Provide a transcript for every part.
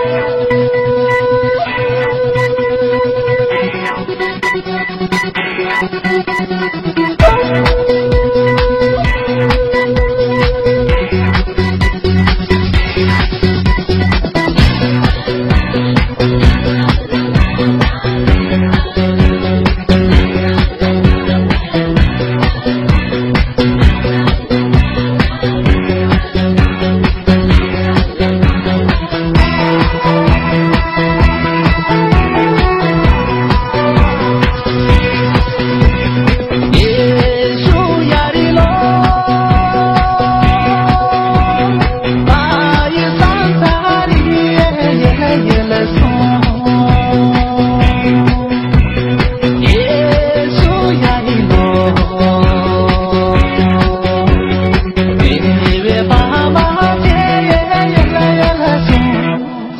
就呀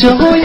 yo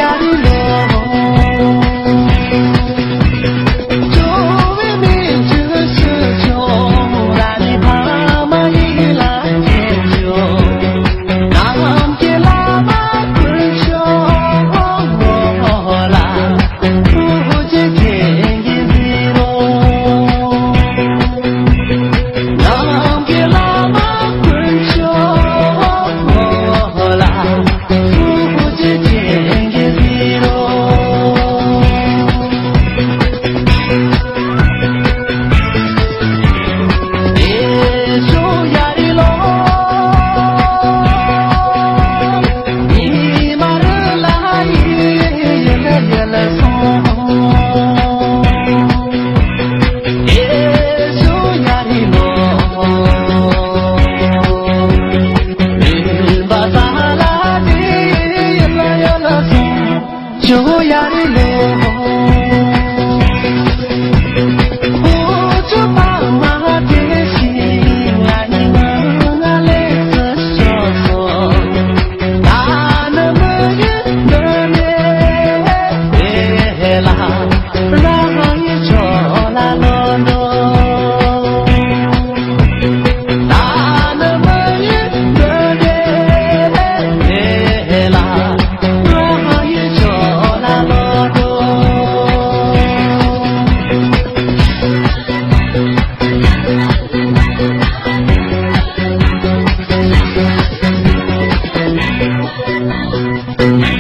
Thank you.